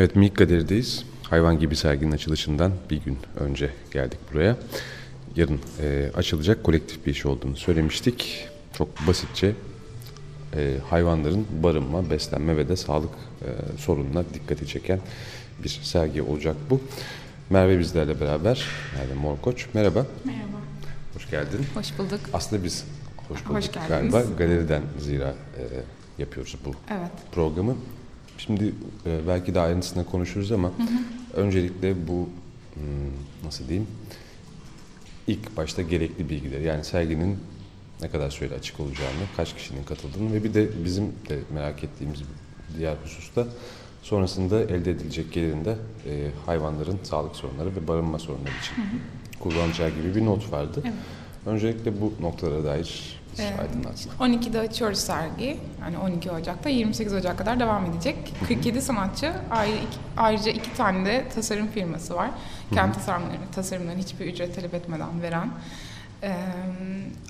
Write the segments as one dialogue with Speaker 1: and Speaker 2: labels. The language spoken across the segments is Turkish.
Speaker 1: Evet Minik Galeri'deyiz. Hayvan gibi serginin açılışından bir gün önce geldik buraya. Yarın e, açılacak kolektif bir iş olduğunu söylemiştik. Çok basitçe e, hayvanların barınma, beslenme ve de sağlık e, sorununa dikkati çeken bir sergi olacak bu. Merve bizlerle beraber. Merve Morkoç. Merhaba.
Speaker 2: Merhaba.
Speaker 1: Hoş geldin.
Speaker 2: Hoş bulduk.
Speaker 1: Aslında biz hoş bulduk
Speaker 2: Hoş geldiniz.
Speaker 1: galiba. Galeriden zira e, yapıyoruz bu
Speaker 2: Evet.
Speaker 1: programı. Şimdi e, belki de ayrıntısına konuşuruz ama öncelikle bu hmm, nasıl diyeyim ilk başta gerekli bilgileri yani serginin ne kadar sürede açık olacağını, kaç kişinin katıldığını ve bir de bizim de merak ettiğimiz diğer hususta sonrasında elde edilecek gelirin de e, hayvanların sağlık sorunları ve barınma sorunları için kullanacağı gibi bir not vardı.
Speaker 2: Evet.
Speaker 1: Öncelikle bu noktalara dair aydınlatsın.
Speaker 2: 12'de açıyoruz sergi. Yani 12 Ocak'ta 28 Ocak kadar devam edecek. 47 sanatçı ayrı, ayrıca iki tane de tasarım firması var. Kendi tasarımlarını, tasarımlarını hiçbir ücret talep etmeden veren. Ee,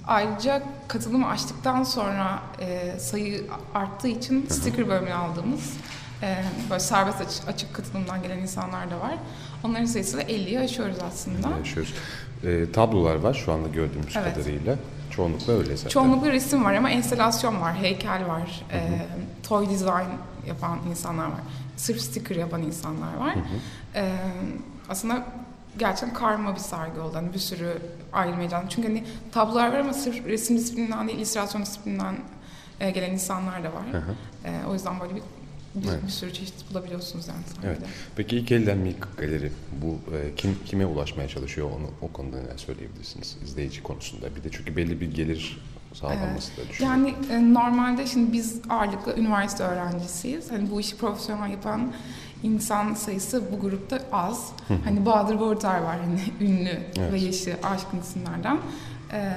Speaker 2: ayrıca katılımı açtıktan sonra e, sayı arttığı için sticker bölümünü aldığımız e, böyle serbest açık, açık katılımdan gelen insanlar da var. Onların sayısını 50'ye aşıyoruz aslında.
Speaker 1: yaşıyoruz. E, tablolar var şu anda gördüğümüz
Speaker 2: Evet.
Speaker 1: kadarıyla. Çoğunlukla öyle zaten.
Speaker 2: Çoğunlukla resim var ama enstelasyon var, heykel var, e, toy design yapan insanlar var, sırf sticker yapan insanlar var. E, aslında gerçekten karma bir sergi oldu. Hani bir sürü ayrı mecra. Çünkü hani tablolar var ama sırf resim disiplininden değil, illüstrasyon disiplininden gelen insanlar da var.
Speaker 1: Hı hı.
Speaker 2: E, o yüzden böyle bir, bir,
Speaker 1: Evet.
Speaker 2: bir sürü çeşit bulabiliyorsunuz yani sergide.
Speaker 1: Evet. Peki ilk elden Milk Galeri bu e, kim kime ulaşmaya çalışıyor onu o konuda neler söyleyebilirsiniz izleyici konusunda. Bir de çünkü belli bir gelir sağlanması da düşünüyorum.
Speaker 2: Yani e, normalde şimdi biz ağırlıklı üniversite öğrencisiyiz. Hani bu işi profesyonel yapan insan sayısı bu grupta az. Hani Bahadır Bortar var hani ünlü
Speaker 1: Evet.
Speaker 2: ve yaşı aşkın isimlerden. E,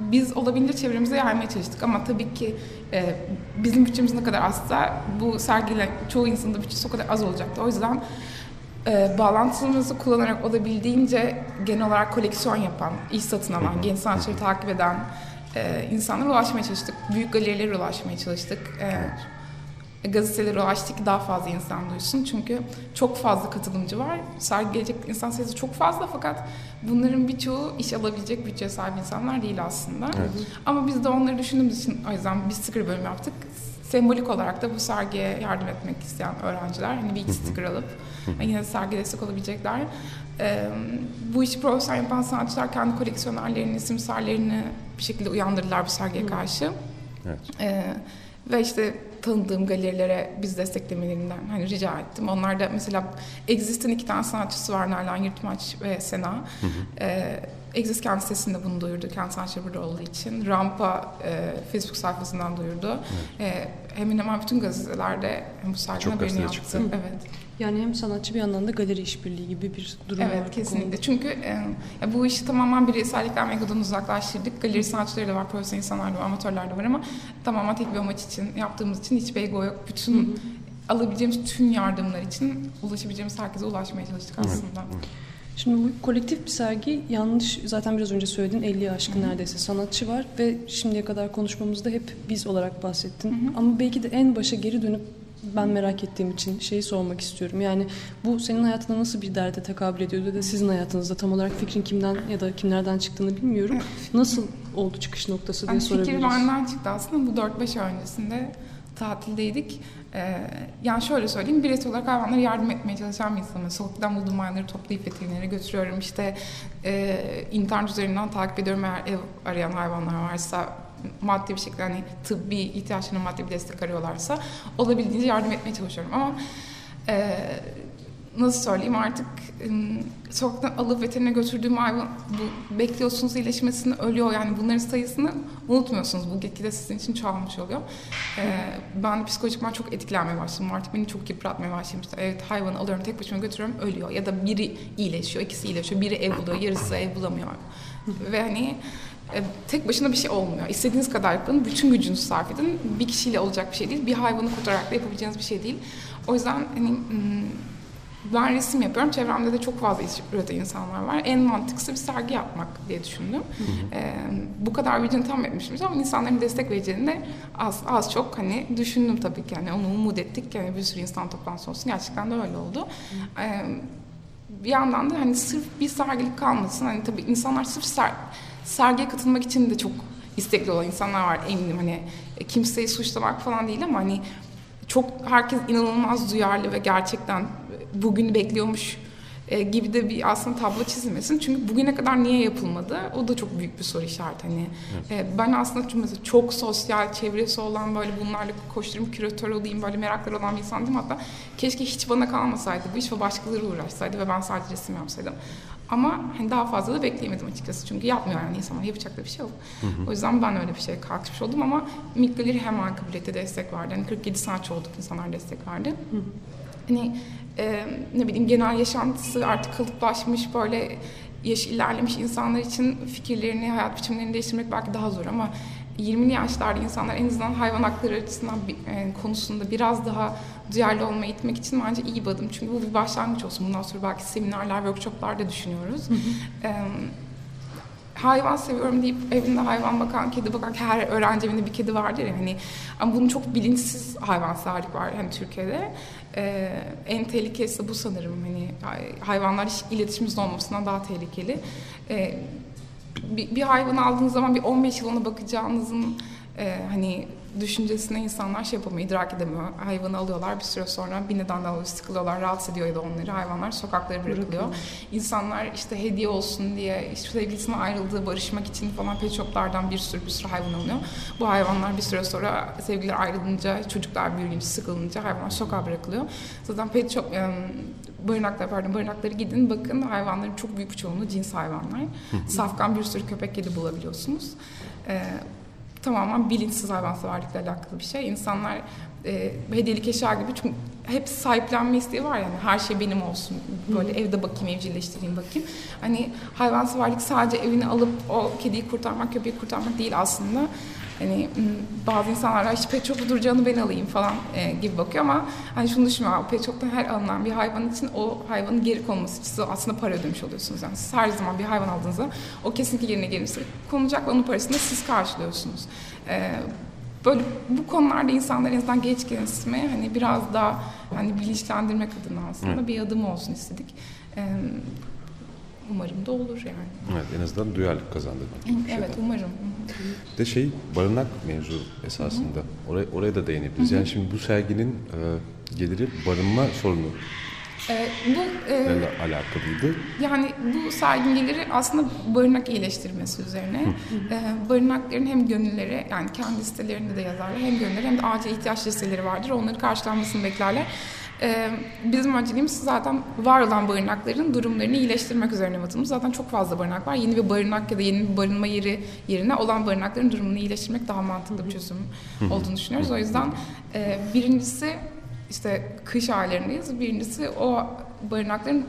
Speaker 2: biz olabildiğince çevremize yaymaya çalıştık ama tabii ki e, bizim bütçemiz ne kadar azsa bu sergiyle çoğu insanın da bütçesi o kadar az olacaktı. O yüzden e, bağlantımızı kullanarak olabildiğince genel olarak koleksiyon yapan, iş satın alan, genç sanatçıları takip eden e, insanlara ulaşmaya çalıştık. Büyük galerilere ulaşmaya çalıştık. E, gazetelere ulaştık ki daha fazla insan duysun. Çünkü çok fazla katılımcı var. Sergi gelecek insan sayısı çok fazla fakat bunların birçoğu iş alabilecek bütçeye sahip insanlar değil aslında.
Speaker 1: Evet.
Speaker 2: Ama biz de onları düşündüğümüz için o yüzden bir sticker bölümü yaptık. Sembolik olarak da bu sergiye yardım etmek isteyen öğrenciler hani bir iki sticker alıp yine sergi destek olabilecekler. Ee, bu işi profesyonel yapan sanatçılar kendi koleksiyonerlerini, simsarlarını bir şekilde uyandırdılar bu sergiye karşı.
Speaker 1: Evet.
Speaker 2: Ee, ve işte tanıdığım galerilere biz desteklemelerinden hani rica ettim. Onlar da mesela Exist'in iki tane sanatçısı var Nalan Yurtmaç ve Sena. Ee, Exist kendi sitesinde bunu duyurdu. Kendi sanatçıları burada olduğu için. Rampa e, Facebook sayfasından duyurdu. Ee, hemen hemen bütün gazetelerde bu
Speaker 1: Çok
Speaker 2: haberini yaptı.
Speaker 1: çıktı.
Speaker 2: Evet.
Speaker 3: Yani hem sanatçı bir yandan da galeri işbirliği gibi bir durum var.
Speaker 2: Evet kesinlikle. Çünkü e, ya bu işi tamamen bireysellikten ve egodan uzaklaştırdık. Galeri sanatçıları da var, profesyonel insanlar da var, amatörler de var ama tamamen tek bir amaç için yaptığımız için hiçbir ego yok. Bütün alabileceğimiz tüm yardımlar için ulaşabileceğimiz herkese ulaşmaya çalıştık aslında.
Speaker 3: Şimdi bu kolektif bir sergi yanlış zaten biraz önce söyledin 50'ye aşkın neredeyse sanatçı var ve şimdiye kadar konuşmamızda hep biz olarak bahsettin. Ama belki de en başa geri dönüp ben merak ettiğim için şeyi sormak istiyorum. Yani bu senin hayatında nasıl bir derde tekabül ediyordu da sizin hayatınızda tam olarak fikrin kimden ya da kimlerden çıktığını bilmiyorum. Nasıl oldu çıkış noktası diye
Speaker 2: Yani fikir
Speaker 3: sorabiliriz.
Speaker 2: benden çıktı aslında. Bu 4-5 ay öncesinde tatildeydik. Ee, yani şöyle söyleyeyim, bireysel olarak hayvanlara yardım etmeye çalışan bir insanım. Sokaktan bulduğum hayvanları toplayıp veterinere götürüyorum. İşte e, internet üzerinden takip ediyorum eğer ev arayan hayvanlar varsa maddi bir şekilde hani tıbbi ihtiyaçlarına maddi bir destek arıyorlarsa olabildiğince yardım etmeye çalışıyorum. Ama e, nasıl söyleyeyim artık sokaktan alıp veterinere götürdüğüm hayvan bu bekliyorsunuz iyileşmesini ölüyor. Yani bunların sayısını unutmuyorsunuz. Bu gitgide sizin için çoğalmış oluyor. Ee, ben psikolojikman çok etkilenmeye başladım. Artık beni çok yıpratmaya başlamıştı. Evet hayvanı alıyorum tek başıma götürüyorum ölüyor. Ya da biri iyileşiyor ikisi iyileşiyor. Biri ev buluyor yarısı ev bulamıyor. Ve hani tek başına bir şey olmuyor. İstediğiniz kadar yapın, bütün gücünüzü sarf edin. Bir kişiyle olacak bir şey değil, bir hayvanı kurtararak da yapabileceğiniz bir şey değil. O yüzden hani hmm, ben resim yapıyorum. Çevremde de çok fazla üreten insanlar var. En mantıklısı bir sergi yapmak diye düşündüm. Ee, bu kadar bildiğini tam etmişim ama insanların destek vereceğini de az, az çok hani düşündüm tabii ki. Yani onu umut ettik. Yani bir sürü insan toplantı olsun. Gerçekten de öyle oldu. Ee, bir yandan da hani sırf bir sergilik kalmasın. Hani tabii insanlar sırf ser, sergiye katılmak için de çok istekli olan insanlar var eminim. Hani kimseyi suçlamak falan değil ama hani çok herkes inanılmaz duyarlı ve gerçekten bugün bekliyormuş e, gibi de bir aslında tablo çizilmesin. Çünkü bugüne kadar niye yapılmadı? O da çok büyük bir soru işareti. Hani e, ben aslında mesela çok sosyal çevresi olan böyle bunlarla koşturayım, küratör olayım, böyle merakları olan bir insan değilim. Hatta keşke hiç bana kalmasaydı bu iş ve başkaları uğraşsaydı ve ben sadece resim yapsaydım. Ama hani daha fazla da bekleyemedim açıkçası. Çünkü yapmıyor yani insanlar. Yapacak da bir şey yok. Hı hı. O yüzden ben öyle bir şeye kalkışmış oldum ama Mick Galeri hemen kabul etti, destek verdi. Hani 47 sanatçı olduk insanlar destek verdi. Hı. Hani e, ne bileyim genel yaşantısı artık kalıplaşmış böyle yaş ilerlemiş insanlar için fikirlerini, hayat biçimlerini değiştirmek belki daha zor ama 20'li yaşlarda insanlar en azından hayvan hakları açısından bir, e, konusunda biraz daha duyarlı olmayı itmek için bence iyi bir adım. Çünkü bu bir başlangıç olsun. Bundan sonra belki seminerler, workshoplar da düşünüyoruz. Hı hı. E, hayvan seviyorum deyip evinde hayvan bakan, kedi bakan her öğrenci evinde bir kedi vardır ya hani ama bunun çok bilinçsiz hayvanseverlik var hani Türkiye'de. Ee, en tehlikelisi bu sanırım hani hayvanlar hiç iletişimimizde olmasından daha tehlikeli. Ee, bir, bir hayvan aldığınız zaman bir 15 yıl ona bakacağınızın e, hani düşüncesine insanlar şey yapamıyor, idrak edemiyor. Hayvanı alıyorlar bir süre sonra bir nedenden dolayı sıkılıyorlar, rahatsız ediyor ya da onları. Hayvanlar sokaklara bırakılıyor. İnsanlar işte hediye olsun diye işte sevgilisine ayrıldığı, barışmak için falan pet shoplardan bir sürü bir sürü hayvan alınıyor. Bu hayvanlar bir süre sonra sevgililer ayrılınca, çocuklar büyüyünce, sıkılınca hayvanlar sokağa bırakılıyor. Zaten pet shop, barınaklar pardon barınakları gidin bakın hayvanların çok büyük bir çoğunluğu cins hayvanlar. Safkan bir sürü köpek kedi bulabiliyorsunuz. Ee, tamamen bilinçsiz hayvanseverlikle alakalı bir şey. İnsanlar e, hediyelik eşya gibi çünkü hep sahiplenme isteği var yani her şey benim olsun. Böyle Hı. evde bakayım, evcilleştireyim bakayım. Hani hayvanseverlik sadece evini alıp o kediyi kurtarmak, köpeği kurtarmak değil aslında. Hani bazı insanlar işte pet shop'u ben alayım falan e, gibi bakıyor ama hani şunu düşünmüyor. Pet shop'tan her alınan bir hayvan için o hayvanın geri konması için aslında para ödemiş oluyorsunuz. Yani siz her zaman bir hayvan aldığınızda o kesinlikle yerine gelirse konulacak ve onun parasını da siz karşılıyorsunuz. E, böyle bu konularda insanlar en azından geç gelişmeye hani biraz daha hani bilinçlendirmek adına aslında Hı. bir adım olsun istedik. E, Umarım da olur yani.
Speaker 1: Evet en azından duyarlılık kazandık.
Speaker 2: Evet umarım.
Speaker 1: De şey barınak mevzu esasında. Oraya, oraya da değinebiliriz. Yani şimdi bu serginin e, geliri barınma sorunu
Speaker 2: ee, bu e,
Speaker 1: alakalıydı.
Speaker 2: Yani bu serginin geliri aslında barınak iyileştirmesi üzerine. e, barınakların hem gönülleri yani kendi sitelerinde de yazarlar hem gönülleri hem de acil ihtiyaç listeleri vardır. Onları karşılanmasını beklerler. Ee, bizim önceliğimiz zaten var olan barınakların durumlarını iyileştirmek üzerine batımız. Zaten çok fazla barınak var. Yeni bir barınak ya da yeni bir barınma yeri yerine olan barınakların durumunu iyileştirmek daha mantıklı bir çözüm olduğunu düşünüyoruz. O yüzden e, birincisi işte kış aylarındayız. Birincisi o barınakların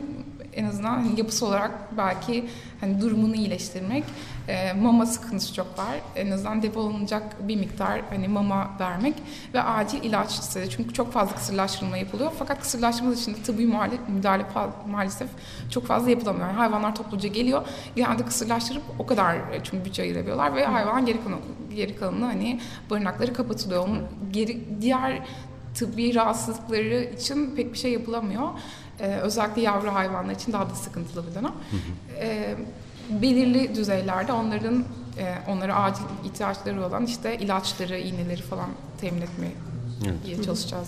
Speaker 2: en azından hani yapısı olarak belki hani durumunu iyileştirmek. E, mama sıkıntısı çok var. En azından depolanacak bir miktar hani mama vermek ve acil ilaç listesi. Çünkü çok fazla kısırlaştırılma yapılıyor. Fakat kısırlaştırma dışında tıbbi müdahale, müdahale maalesef çok fazla yapılamıyor. Yani hayvanlar topluca geliyor. Genelde kısırlaştırıp o kadar e, çünkü bütçe ayırabiliyorlar ve hayvan geri kalanı, geri kalanı hani barınakları kapatılıyor. Onun geri diğer tıbbi rahatsızlıkları için pek bir şey yapılamıyor. Ee, özellikle yavru hayvanlar için daha da sıkıntılı bir dönem. Ee, belirli düzeylerde onların e, onlara acil ihtiyaçları olan işte ilaçları, iğneleri falan temin etmeye evet. çalışacağız.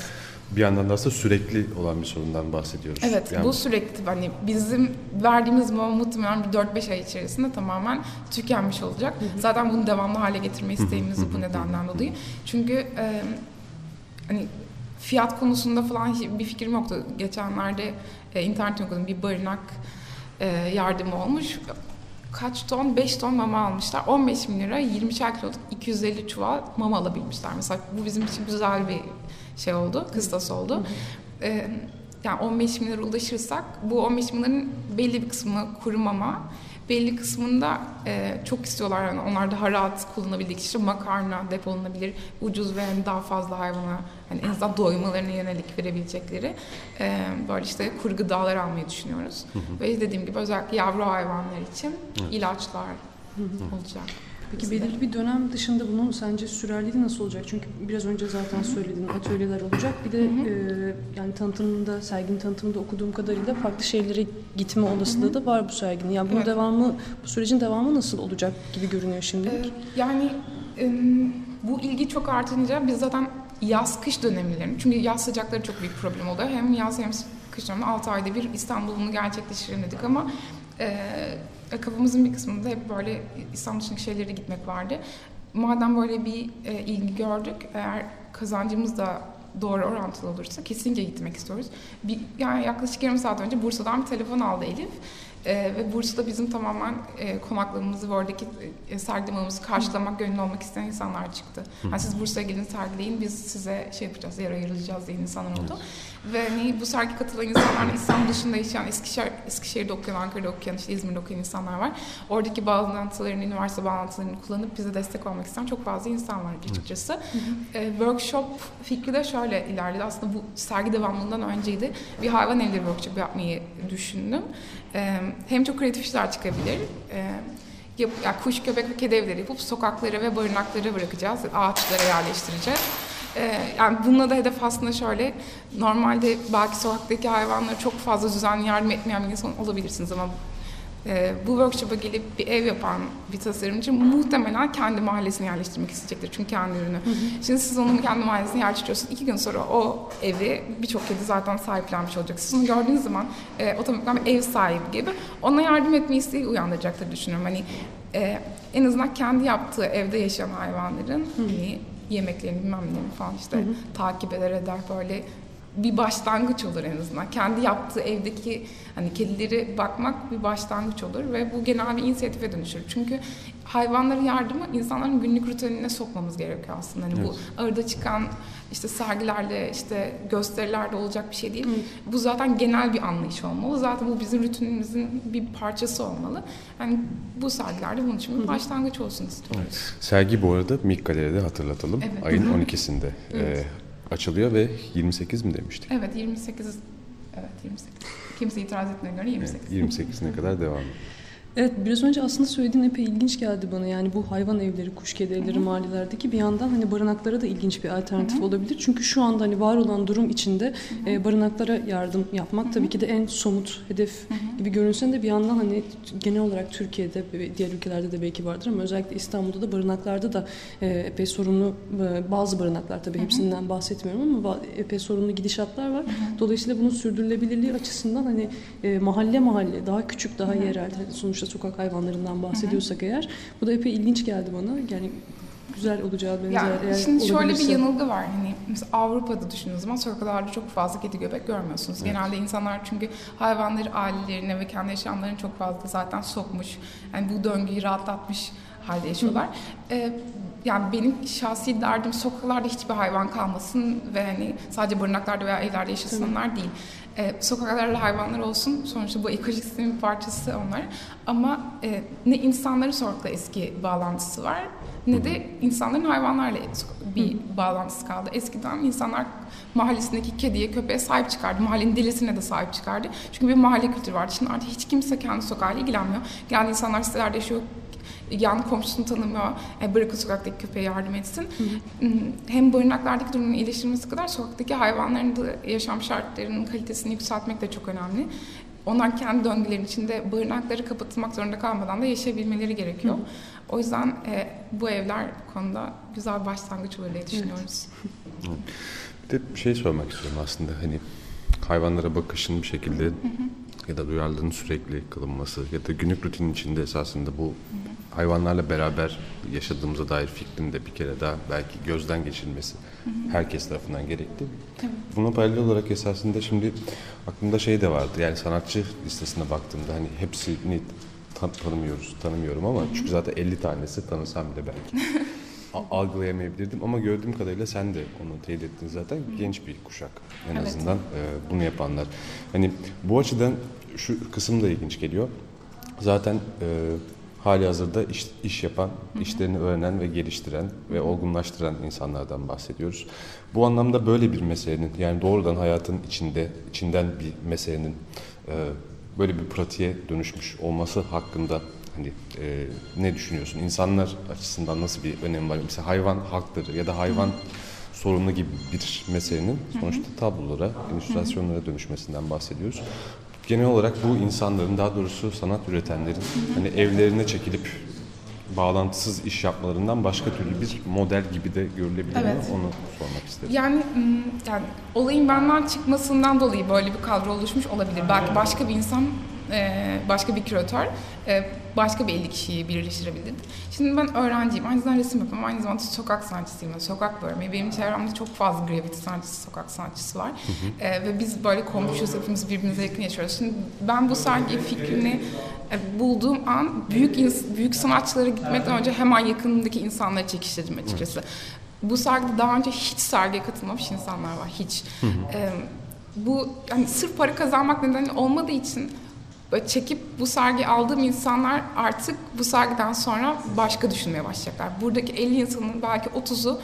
Speaker 1: Bir yandan da aslında sürekli olan bir sorundan bahsediyoruz.
Speaker 2: Evet yani... bu sürekli hani bizim verdiğimiz mama muhtemelen bir 4-5 ay içerisinde tamamen tükenmiş olacak. Hı hı. Zaten bunu devamlı hale getirme isteğimiz bu nedenden dolayı. Çünkü e, hani fiyat konusunda falan bir fikrim yoktu. Geçenlerde e, internet okudum bir barınak e, yardımı olmuş. Kaç ton? 5 ton mama almışlar. 15 bin lira 20 kiloluk 250 çuval mama alabilmişler. Mesela bu bizim için güzel bir şey oldu, kıstas oldu. E, yani 15 bin lira ulaşırsak bu 15 bin liranın belli bir kısmı kuru mama, belli kısmında e, çok istiyorlar yani onlar daha rahat kullanabildik işte makarna depolanabilir ucuz ve yani daha fazla hayvana hani en azından doymalarına yönelik verebilecekleri e, böyle işte kuru gıdalar almayı düşünüyoruz. Ve dediğim gibi özellikle yavru hayvanlar için ilaçlar olacak.
Speaker 3: Peki belirli bir dönem dışında bunun sence sürerliği nasıl olacak? Çünkü biraz önce zaten söyledin atölyeler olacak. Bir de e, yani tanıtımında, serginin tanıtımında okuduğum kadarıyla farklı şehirlere gitme olasılığı da var bu serginin. Yani bunun
Speaker 2: Evet.
Speaker 3: devamı, bu sürecin devamı nasıl olacak gibi görünüyor şimdilik?
Speaker 2: Ee, Yani em, bu ilgi çok artınca biz zaten yaz kış dönemlerini çünkü yaz sıcakları çok büyük problem oluyor. Hem yaz hem kış döneminde 6 ayda bir İstanbul'unu gerçekleştirelim dedik ama e, kafamızın bir kısmında hep böyle İstanbul dışındaki şehirlere gitmek vardı. Madem böyle bir e, ilgi gördük eğer kazancımız da doğru orantılı olursa kesinlikle gitmek istiyoruz. Bir, yani yaklaşık yarım saat önce Bursa'dan bir telefon aldı Elif. Ee, ve Bursa'da bizim tamamen e, konaklamamızı ve oradaki e, sergilememizi karşılamak, gönüllü olmak isteyen insanlar çıktı. Yani siz Bursa'ya gelin sergileyin, biz size şey yapacağız, yer ayıracağız diye insanlar oldu. Ve hani bu sergi katılan insanlar İstanbul dışında yaşayan, Eskişehir, Eskişehir'de okuyan, Ankara'da okuyan, işte İzmir'de okuyan insanlar var. Oradaki bağlantılarını, üniversite bağlantılarını kullanıp bize destek olmak isteyen çok fazla insan var açıkçası. Ee, workshop fikri de şöyle ilerledi. Aslında bu sergi devamlılığından önceydi. Bir hayvan evleri workshop yapmayı düşündüm. Ee, hem çok kreatif işler çıkabilir. Ee, yap, ya kuş, köpek ve kedi evleri yapıp sokaklara ve barınaklara bırakacağız. Ağaçlara yerleştireceğiz. Ee, yani bununla da hedef aslında şöyle, normalde belki sokaktaki hayvanlara çok fazla düzenli yardım etmeyen bir insan olabilirsiniz ama e, bu workshop'a gelip bir ev yapan bir tasarımcı muhtemelen kendi mahallesine yerleştirmek isteyecektir. Çünkü kendi ürünü. Şimdi siz onun kendi mahallesine yerleştiriyorsunuz. İki gün sonra o evi birçok kedi zaten sahiplenmiş olacak. Siz onu gördüğünüz zaman e, otomatikman bir ev sahibi gibi ona yardım etme isteği uyandıracaktır düşünüyorum. Hani e, en azından kendi yaptığı evde yaşayan hayvanların hani yemeklerini bilmem ne falan işte takip eder eder böyle bir başlangıç olur en azından. Kendi yaptığı evdeki hani kedileri bakmak bir başlangıç olur ve bu genel bir inisiyatife dönüşür. Çünkü hayvanlara yardımı insanların günlük rutinine sokmamız gerekiyor aslında. Hani bu arada çıkan işte sergilerle işte gösterilerde olacak bir şey değil. Bu zaten genel bir anlayış olmalı. Zaten bu bizim rutinimizin bir parçası olmalı. Yani bu sergilerde bunun için bir başlangıç olsun istiyoruz.
Speaker 1: Sergi bu arada Mik Galeri'de hatırlatalım.
Speaker 2: Evet.
Speaker 1: Ayın 12'sinde
Speaker 2: Evet.
Speaker 1: e, açılıyor ve 28 mi demiştik?
Speaker 2: Evet 28 evet 28. Kimse itiraz etmediğine göre 28.
Speaker 1: Evet, 28'ine kadar devam ediyor.
Speaker 3: Evet biraz önce aslında söylediğin epey ilginç geldi bana. Yani bu hayvan evleri, kuş kedi evleri mahallelerdeki bir yandan hani barınaklara da ilginç bir alternatif olabilir. Çünkü şu anda hani var olan durum içinde e, barınaklara yardım yapmak tabii ki de en somut hedef gibi görünse de bir yandan hani genel olarak Türkiye'de ve diğer ülkelerde de belki vardır ama özellikle İstanbul'da da barınaklarda da e, epey sorunlu e, bazı barınaklar tabii hepsinden bahsetmiyorum ama epey sorunlu gidişatlar var. Dolayısıyla bunun sürdürülebilirliği açısından hani e, mahalle mahalle daha küçük daha yerel hani sonuçta sokak hayvanlarından bahsediyorsak eğer bu da epey ilginç geldi bana. Yani güzel olacağı benzer
Speaker 2: Yani
Speaker 3: eğer
Speaker 2: şimdi şöyle bir yanılgı var. Hani mesela Avrupa'da düşündüğünüz zaman sokaklarda çok fazla kedi göbek görmüyorsunuz. Genelde insanlar çünkü hayvanları ailelerine ve kendi yaşamlarını çok fazla zaten sokmuş. Yani bu döngüyü rahatlatmış halde yaşıyorlar. Ee, yani benim şahsi derdim sokaklarda hiçbir hayvan kalmasın ve hani sadece barınaklarda veya evlerde yaşasınlar değil. Ee, sokaklarda hayvanlar olsun. Sonuçta bu ekosistemin bir parçası onlar. Ama e, ne insanların sokakla eski bağlantısı var ne de insanların hayvanlarla bir bağlantısı kaldı. Eskiden insanlar mahallesindeki kediye, köpeğe sahip çıkardı. Mahallenin delisine de sahip çıkardı. Çünkü bir mahalle kültürü vardı. Şimdi artık hiç kimse kendi sokağıyla ilgilenmiyor. Genelde insanlar sitelerde yaşıyor, yan komşusunu tanımıyor, e, bırakın sokaktaki köpeğe yardım etsin. Hmm, Hem barınaklardaki durumun iyileştirilmesi kadar sokaktaki hayvanların da yaşam şartlarının kalitesini yükseltmek de çok önemli. Onlar kendi döngülerin içinde barınakları kapatılmak zorunda kalmadan da yaşayabilmeleri gerekiyor. O yüzden e, bu evler bu konuda güzel bir başlangıç olur diye düşünüyoruz.
Speaker 1: Bir de bir şey sormak istiyorum aslında hani hayvanlara bakışın bir şekilde ya da duyarlılığın sürekli kılınması ya da günlük rutinin içinde esasında bu hayvanlarla beraber yaşadığımıza dair fikrin de bir kere daha belki gözden geçirilmesi herkes tarafından gerekli. Buna paralel olarak esasında şimdi aklımda şey de vardı yani sanatçı listesine baktığımda hani hepsini tan- tanımıyoruz, tanımıyorum ama çünkü zaten 50 tanesi tanısam bile belki algılayamayabilirdim ama gördüğüm kadarıyla sen de onu teyit ettin zaten genç bir kuşak en
Speaker 2: Evet.
Speaker 1: azından e, bunu yapanlar. Hani bu açıdan şu kısım da ilginç geliyor. zaten e, hali hazırda iş, iş yapan, işlerini öğrenen ve geliştiren ve olgunlaştıran insanlardan bahsediyoruz. Bu anlamda böyle bir meselenin yani doğrudan hayatın içinde içinden bir meselenin e, böyle bir pratiğe dönüşmüş olması hakkında hani e, ne düşünüyorsun? İnsanlar açısından nasıl bir önemi var? Mesela hayvan hakları ya da hayvan sorunu gibi bir meselenin sonuçta tablolara, illüstrasyonlara dönüşmesinden bahsediyoruz. Genel olarak bu insanların daha doğrusu sanat üretenlerin hani evlerine çekilip bağlantısız iş yapmalarından başka türlü bir model gibi de görülebilir mi?
Speaker 2: Evet.
Speaker 1: Onu sormak istedim.
Speaker 2: Yani, yani olayın benden çıkmasından dolayı böyle bir kadro oluşmuş olabilir. Belki başka bir insan, e, başka bir küratör, e, başka bir 50 kişiyi birleştirebilirdi. Şimdi ben öğrenciyim, aynı zamanda resim yapıyorum, aynı zamanda sokak sanatçısıyım, ve sokak bölümü. Benim çevremde çok fazla grafiti sanatçısı, sokak sanatçısı var. E, ve biz böyle komşuyuz, hepimiz birbirimize yakın yaşıyoruz. Şimdi ben bu sergi fikrini e, bulduğum an büyük büyük sanatçılara gitmekten önce hemen yakınındaki insanları çekiştirdim açıkçası. Bu sergide daha önce hiç sergiye katılmamış insanlar var, hiç. E, bu yani sırf para kazanmak nedeni olmadığı için böyle çekip bu sergi aldığım insanlar artık bu sergiden sonra başka düşünmeye başlayacaklar. Buradaki 50 insanın belki 30'u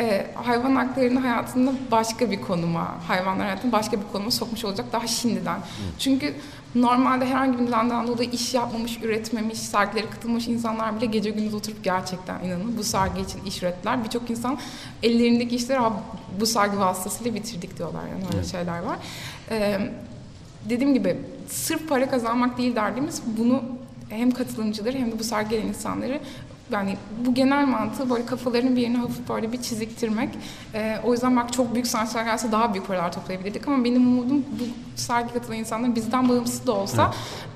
Speaker 2: e, hayvan haklarını hayatında başka bir konuma, hayvanlar hayatını başka bir konuma sokmuş olacak daha şimdiden. Çünkü normalde herhangi bir nedenden dolayı iş yapmamış, üretmemiş, sergilere katılmış insanlar bile gece gündüz oturup gerçekten inanın bu sergi için iş ürettiler. Birçok insan ellerindeki işleri "Aa, bu sergi vasıtasıyla bitirdik diyorlar yani öyle şeyler var. E, dediğim gibi sırf para kazanmak değil derdimiz bunu hem katılımcıları hem de bu sergi gelen insanları yani bu genel mantığı böyle kafalarının bir yerine hafif böyle bir çiziktirmek. Ee, o yüzden bak çok büyük sanatçılar gelse daha büyük paralar toplayabilirdik ama benim umudum bu sergi katılan insanlar bizden bağımsız da olsa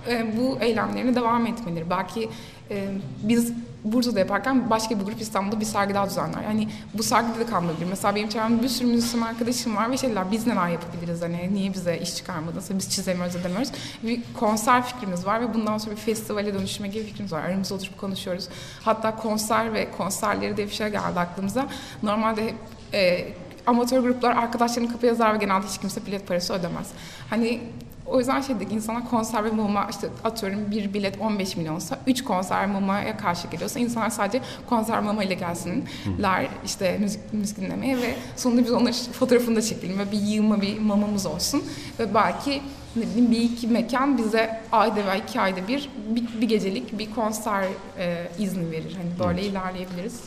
Speaker 2: e, bu eylemlerine devam etmeleri. Belki e, biz Bursa'da yaparken başka bir grup İstanbul'da bir sergi daha düzenler. Yani bu sergide de kalmayabilir. Mesela benim çevremde bir sürü müzisyen arkadaşım var ve şeyler biz neler yapabiliriz hani niye bize iş çıkarmadınız, biz çizemiyoruz edemiyoruz. Bir konser fikrimiz var ve bundan sonra bir festivale dönüşme gibi fikrimiz var. Aramızda oturup konuşuyoruz. Hatta konser ve konserleri diye bir şey geldi aklımıza. Normalde hep e, amatör gruplar arkadaşlarını kapıya yazar ve genelde hiç kimse bilet parası ödemez. Hani o yüzden şey dedik insanlar konser ve muma işte atıyorum bir bilet 15 milyonsa 3 konser mumaya karşı geliyorsa insanlar sadece konser mama ile gelsinler işte müzik, müzik dinlemeye ve sonunda biz onların fotoğrafını da çekelim ve bir yığma bir mamamız olsun ve belki ne bileyim bir iki mekan bize ayda veya iki ayda bir bir, bir gecelik bir konser e, izni verir. Hani böyle ilerleyebiliriz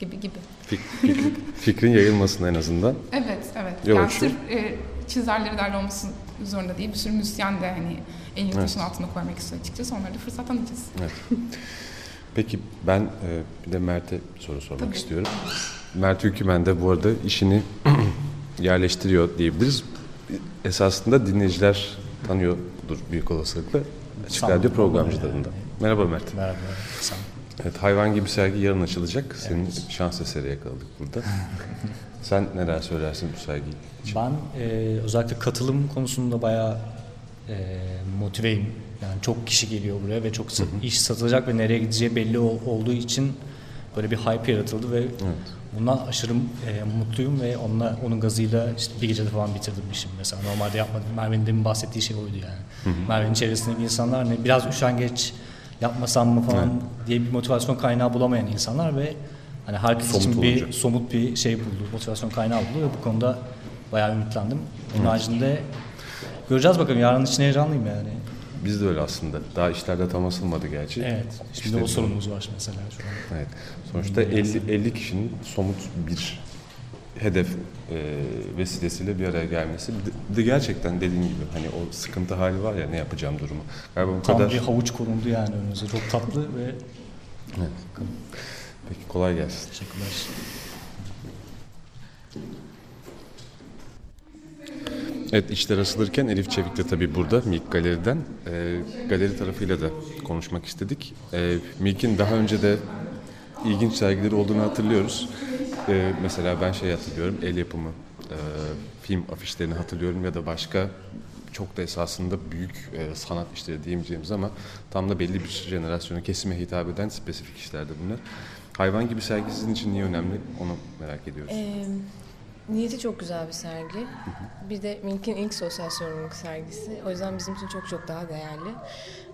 Speaker 2: gibi gibi.
Speaker 1: Fik- fikrin, fikrin yayılmasın en azından.
Speaker 2: Evet, evet.
Speaker 1: Yok,
Speaker 2: yani sırf e, çizerleri derli olması zorunda değil. Bir sürü müzisyen de hani elini
Speaker 1: Evet.
Speaker 2: taşın altına koymak istiyor açıkçası. Onlara da fırsat tanıyacağız.
Speaker 1: Evet. Peki ben e, bir de Mert'e soru sormak
Speaker 2: Tabii.
Speaker 1: istiyorum. Mert Ülkümen de bu arada işini yerleştiriyor diyebiliriz. Esasında dinleyiciler tanıyordur büyük olasılıkla. Açık. Radyo programcılarında. Merhaba Mert.
Speaker 4: Merhaba. Sen.
Speaker 1: Evet, hayvan gibi sergi yarın açılacak. Senin şans eseri yakaladık burada. Sen neler söylersin bu sergi için?
Speaker 4: Ben e, özellikle katılım konusunda bayağı e, motiveyim. Yani çok kişi geliyor buraya ve çok sa- iş satılacak ve nereye gideceği belli ol- olduğu için böyle bir hype yaratıldı ve bundan aşırı e, mutluyum ve onunla onun gazıyla işte bir gecede falan bitirdim işimi mesela. Normalde yapmadım. Merve'nin demin bahsettiği şey oydu yani. Merve'nin çevresindeki insanlar hani biraz üşengeç yapmasam mı falan diye bir motivasyon kaynağı bulamayan insanlar ve hani herkes
Speaker 1: Somut
Speaker 4: için bir
Speaker 1: olunca.
Speaker 4: somut bir şey buldu, motivasyon kaynağı buldu ve bu konuda bayağı ümitlendim. Onun haricinde göreceğiz bakalım yarın için heyecanlıyım yani.
Speaker 1: Biz de öyle aslında. Daha işlerde tam asılmadı gerçi.
Speaker 4: Evet. Şimdi
Speaker 1: İşte
Speaker 4: o sorunumuz var mesela şu an.
Speaker 1: Evet. Sonuçta 50, 50 kişinin somut bir hedef e, vesilesiyle bir araya gelmesi. Bir de gerçekten dediğin gibi hani o sıkıntı hali var ya ne yapacağım durumu. Galiba bu
Speaker 4: Tam
Speaker 1: kadar.
Speaker 4: bir havuç konuldu yani önümüze. Çok tatlı ve
Speaker 1: Evet. Peki kolay gelsin.
Speaker 4: teşekkürler.
Speaker 1: Evet işler asılırken Elif Çevik de tabii burada Milk Galeri'den. E, galeri tarafıyla da konuşmak istedik. E, Milk'in daha önce de ilginç sergileri olduğunu hatırlıyoruz. E, mesela ben şey hatırlıyorum, el yapımı e, film afişlerini hatırlıyorum ya da başka çok da esasında büyük e, sanat işleri diyemeyeceğimiz ama tam da belli bir jenerasyona, kesime hitap eden spesifik işlerdi bunlar. Hayvan gibi sergi sizin için niye önemli onu merak ediyoruz.
Speaker 5: Ee, Niyeti çok güzel bir sergi. Bir de Mink'in ilk sosyal sorumluluk sergisi. O yüzden bizim için çok çok daha değerli.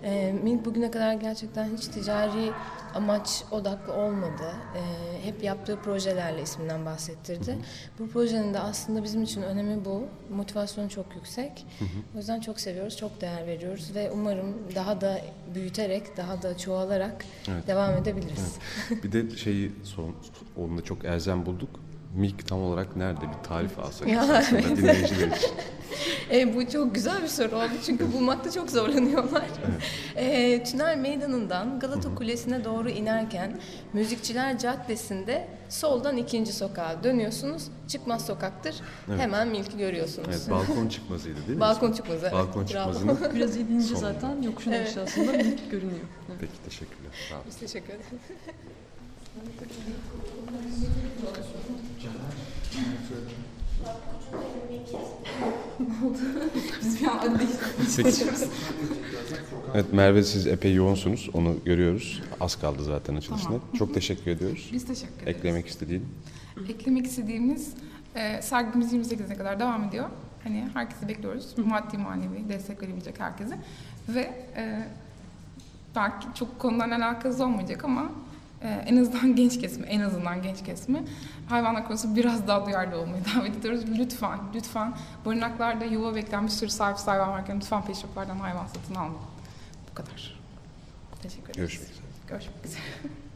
Speaker 5: Ee, Mink bugüne kadar gerçekten hiç ticari amaç odaklı olmadı. Ee, hep yaptığı projelerle isminden bahsettirdi. Bu projenin de aslında bizim için önemi bu. Motivasyonu çok yüksek. O yüzden çok seviyoruz, çok değer veriyoruz ve umarım daha da büyüterek, daha da çoğalarak
Speaker 1: Evet.
Speaker 5: devam edebiliriz.
Speaker 1: Bir de şeyi son, onu da çok elzem bulduk. Milk tam olarak nerede bir tarif alsak
Speaker 5: Ya,
Speaker 1: aslında
Speaker 5: evet.
Speaker 1: dinleyiciler için.
Speaker 5: E, bu çok güzel bir soru oldu çünkü bulmakta çok zorlanıyorlar. E, Tünel Meydanı'ndan Galata Kulesi'ne doğru inerken Müzikçiler Caddesi'nde soldan ikinci sokağa dönüyorsunuz. Çıkmaz sokaktır.
Speaker 1: Evet.
Speaker 5: Hemen Milk'i görüyorsunuz.
Speaker 1: Evet, balkon çıkmazıydı değil mi?
Speaker 5: Balkon çıkmazı. evet.
Speaker 1: Balkon çıkmazının
Speaker 3: Biraz inince zaten yokuşun
Speaker 5: Evet.
Speaker 3: aşağısında minik görünüyor. Evet.
Speaker 1: Peki teşekkürler. Sağ olun.
Speaker 5: Biz teşekkür ederiz.
Speaker 2: Biz bir an adı.
Speaker 1: Evet Merve siz epey yoğunsunuz. Onu görüyoruz. Az kaldı zaten açılışına.
Speaker 2: Tamam.
Speaker 1: Çok teşekkür ediyoruz.
Speaker 2: Biz teşekkür ederiz.
Speaker 1: Eklemek istediğin.
Speaker 2: Eklemek istediğimiz e, sergimiz 28'e kadar devam ediyor. Hani herkesi bekliyoruz. Maddi manevi destek verebilecek herkesi. Ve e, belki çok konudan alakası olmayacak ama e, en azından genç kesimi, en azından genç kesimi hayvanlar konusunda biraz daha duyarlı olmayı davet ediyoruz. Lütfen, lütfen barınaklarda yuva bekleyen bir sürü sahipsiz hayvan varken lütfen peşraflardan hayvan satın almayın. Bu kadar. Teşekkür ederiz.
Speaker 1: Görüşmek üzere.
Speaker 2: Görüşmek üzere.